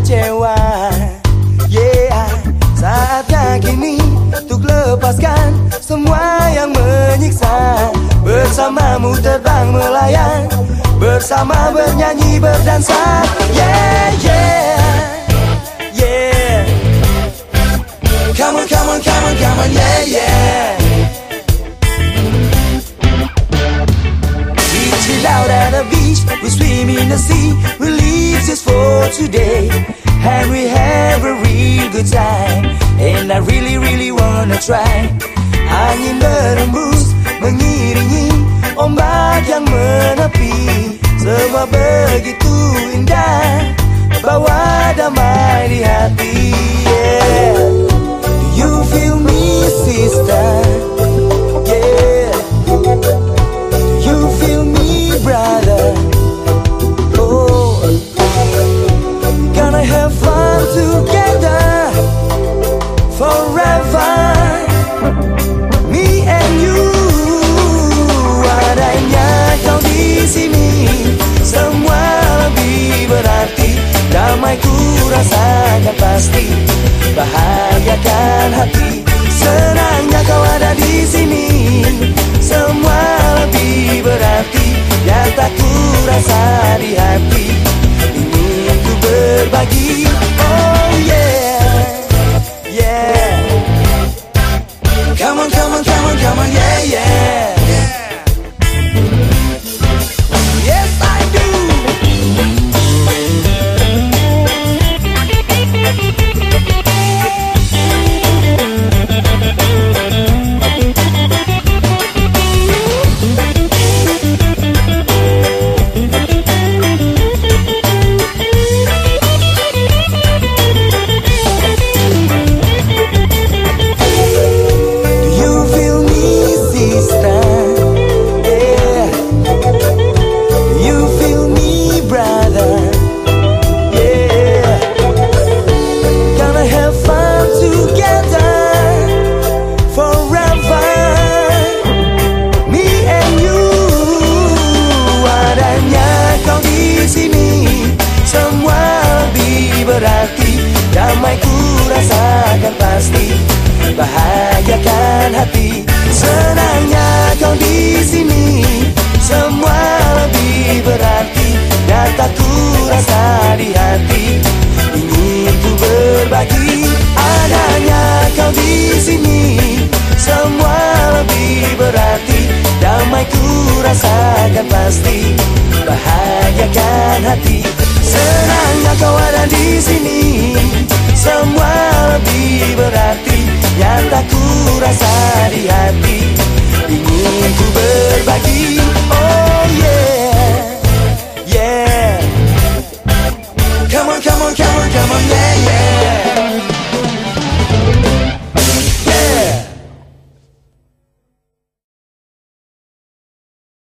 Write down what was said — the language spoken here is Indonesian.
kecewa. Yeah, saatnya kini Untuk lepaskan semua yang menyiksa. Bersamamu terbang melayang Bersama bernyanyi berdansa. Yeah, yeah. Yeah. Come on, come on, come on, come on, yeah, yeah We swim in the sea. We live just for today. And we have a real good time. And I really, really wanna try. Angin berembus mengiringi Ombak oh, yang menepi rasakan pasti Bahagiakan hati. Senangnya kau ada di sini. Semua lebih berarti Yang tak ku rasa di hati di sini. Semua lebih berarti damai ku rasakan pasti. Bahagiakan hati senangnya kau ada di sini. Semua lebih berarti Nyata ku rasa di hati. Ingin ku berbagi